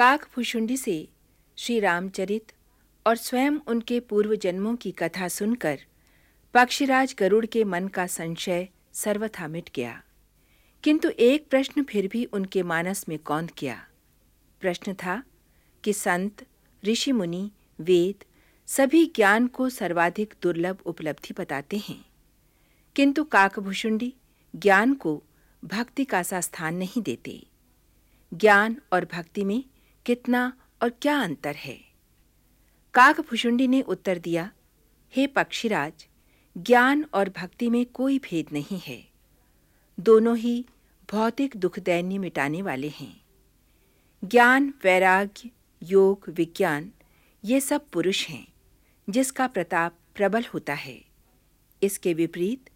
काक भुषुंडी से श्री रामचरित और स्वयं उनके पूर्व जन्मों की कथा सुनकर पक्षीराज गरुड़ के मन का संशय सर्वथा मिट गया। किंतु एक प्रश्न फिर भी उनके मानस में कौंध किया। प्रश्न था कि संत, ऋषि मुनि, वेद सभी ज्ञान को सर्वाधिक दुर्लभ उपलब्धि बताते हैं। किंतु काकभूषुंडी ज्ञान को भक्ति का सा स्थान नहीं देते। ज्ञान और भक्ति में कितना और क्या अंतर है? काकभूषुंडी ने उत्तर दिया, हे पक्षीराज, ज्ञान और भक्ति में कोई भेद नहीं है। दोनों ही भौतिक दुख दैन्य मिटाने वाले हैं। ज्ञान, वैराग्य, योग, विज्ञान, ये सब पुरुष हैं, जिसका प्रताप प्रबल होता है। इसके विपरीत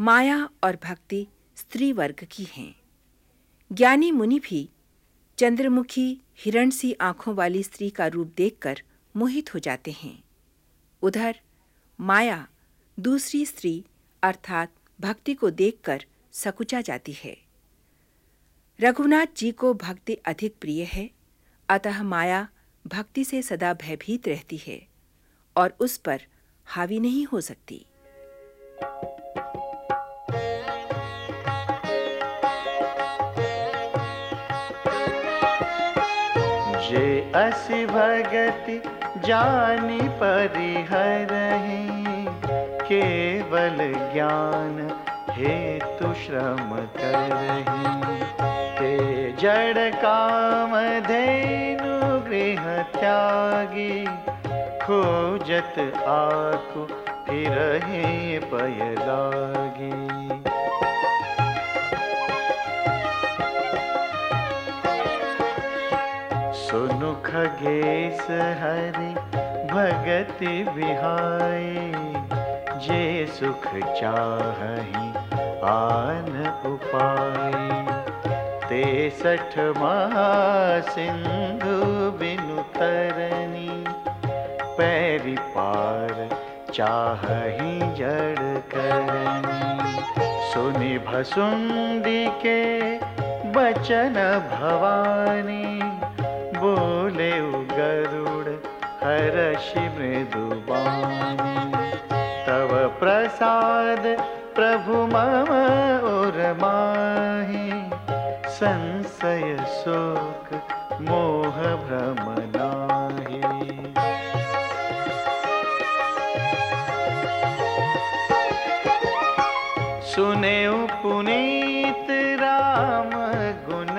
माया और भक्ति स्त्री वर्ग की हैं। ज्ञानी मुनि भी चंद्रमुखी हिरण सी आँखों वाली स्त्री का रूप देखकर मोहित हो जाते हैं। उधर माया दूसरी स्त्री अर्थात भक्ति को देखकर सकुचा जाती है। रघुनाथ जी को भक्ति अधिक प्रिय है, अतः माया भक्ति से सदा भयभीत रहती है और उस पर हावी नहीं हो सकती। असि भगति जानी परिहरहि केवल ज्ञान हेतु श्रम करही ते जड़ काम धेनु गृह त्यागी। खोजत आकु फिर पय लागी। खगेश हरि भगति बिहाई जे सुख चाहही आन उपाय। ते सठ सिंधु बिनु तरनी पैरी पार चाहही जड़ करनी। सुनि भसुंदी के बचन भवानी। हर्षि मृदुबानी तव प्रसाद प्रभु मम और संशय शोक मोह भ्रम नाही। सुने पुनीत राम गुण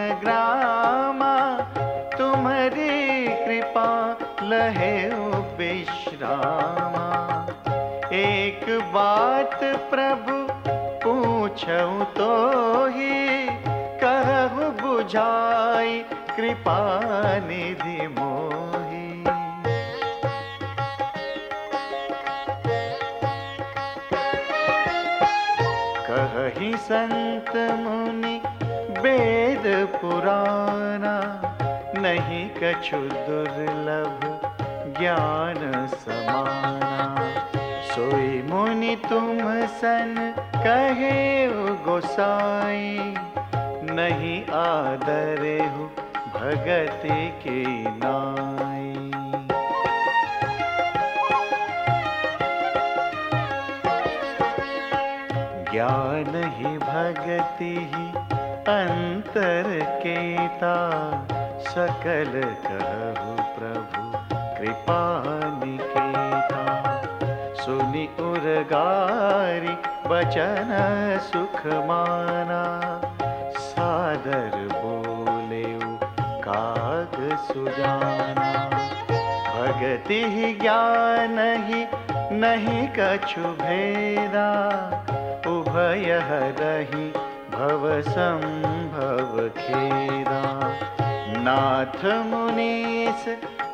बात प्रभु पूछूँ तो ही कहु बुझाई कृपा निधि मोही। कही संत मुनि वेद पुराना, नहीं कछु दुर्लभ ज्ञान समाना। तुम सन कहे गोसाई, नहीं आदर हो भगति की नाई। ज्ञान ही भगति ही अंतर केता, सकल कहु प्रभु, कृपा उर्गारी बचन सुख माना सादर बोले काग सुजाना। भगति ही ज्ञान ही नहीं कछु भेदा। उभय रही भव संभव खेदा। नाथ मुनीस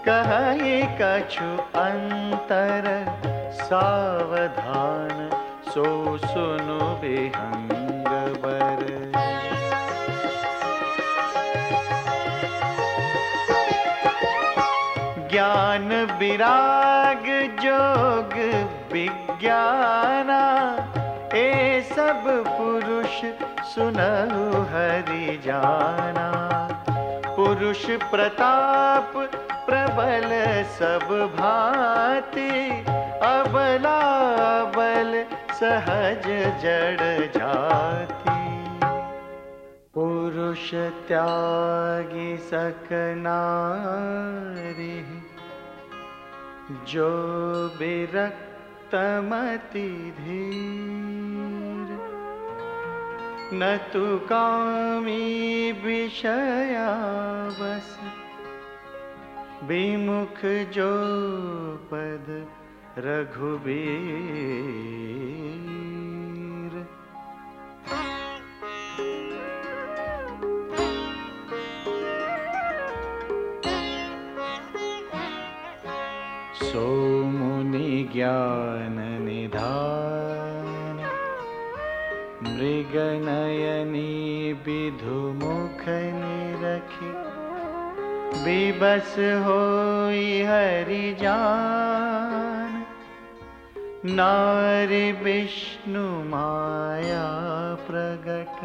कहे कछु अंतर। सावधान, सो सुनो विहंग बर ज्ञान विराग, जोग विज्ञाना, ए सब पुरुष सुनहु हरि जाना। पुरुष प्रताप प्रबल सब भांति अबला बल सहज जड़ जाती। पुरुष त्यागी सकनारी जो विरक्तमति धीर। न तु कामी विषया बस विमुख जो पद रघुबीर। सो मुनि ज्ञान निधान मृगनयनी विधुमुख निरखी विबस होई हरि जान। नारी विष्णु माया प्रगट।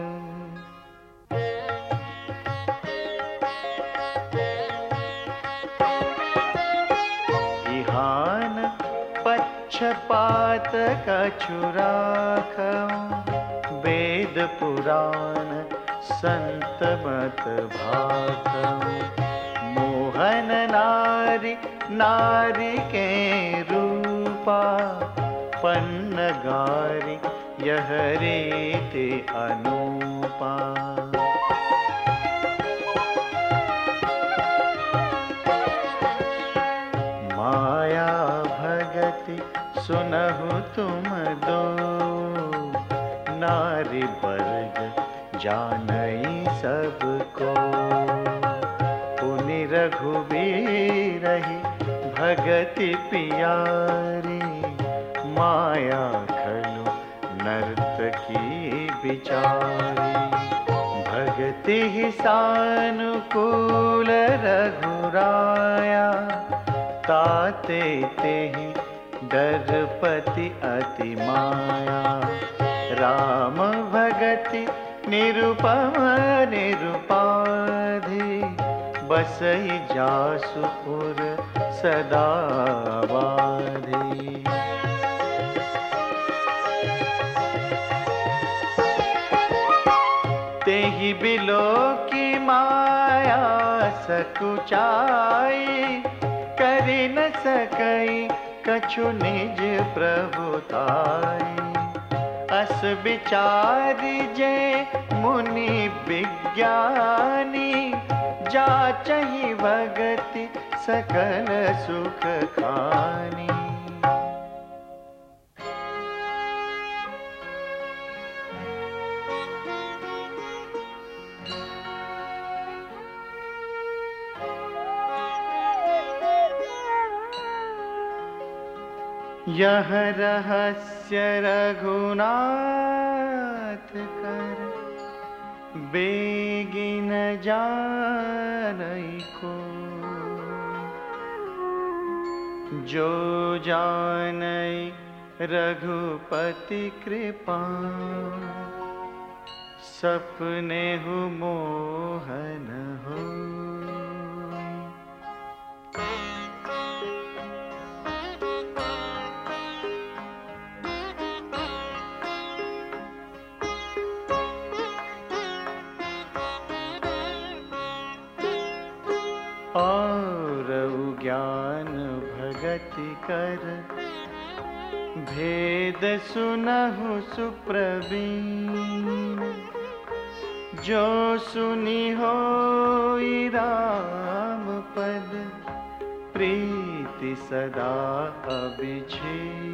इहान पक्षपात कछुराख वेद पुराण संत मत भाग मोहन नारी नारी के रूपा पन्न गारी यह रीति अनुपा। माया भगति, सुनहु तुम दो। नारी वर्ग, जानई सबको। पुनि रघुबीर रही भगति पियारी। माया खलु नर्त की बिचारी। भगति सानुकूल रघुराया। ताते ही डरपति अति माया। राम भगति निरुपम निरुपाधि। बसई जासुपुर सदा बाधी। की माया सकुचाई करी न सकई, कछु निज प्रभुताई अस विचारी जे मुनि विज्ञानी, जा चही भगति सकल सुख खानी। यह रहस्य रघुनाथ कर, बेगिन जानई को। जो जानई रघुपति कृपा, सपने हु मोहन हो। और ज्ञान भगति कर। भेद सुनहु सुप्रवीण। जो सुनी हो राम पद, प्रीति सदा अभिछी